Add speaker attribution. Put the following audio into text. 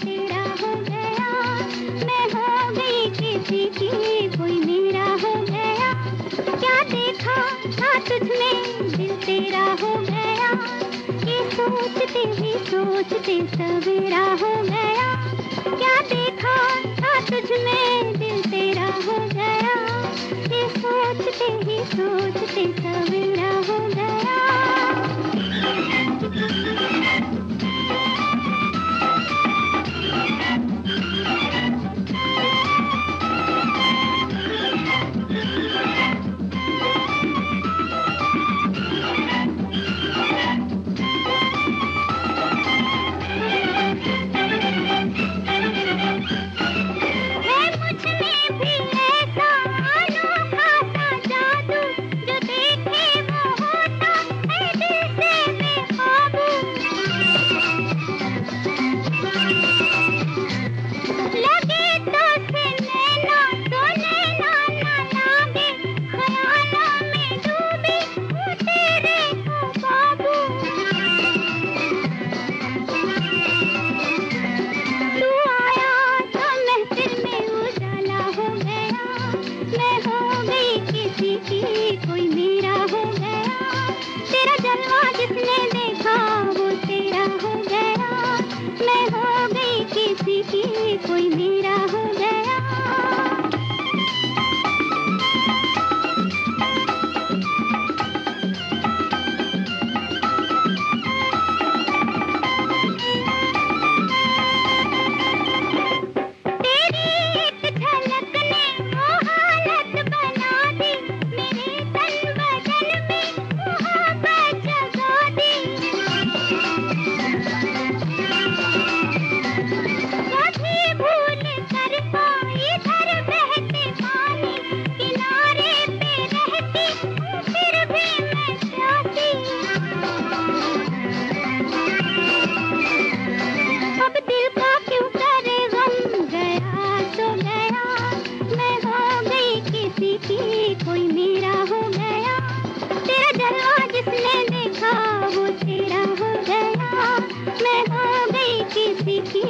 Speaker 1: बसेरा हो हो किसी की कोई मेरा हो गया। क्या देखा था तुझमें दिल तेरा हो गया। ये सोचते ही सोचते सवेरा हो गया। क्या देखा तेरा हो गया। मैं हो गई किसी की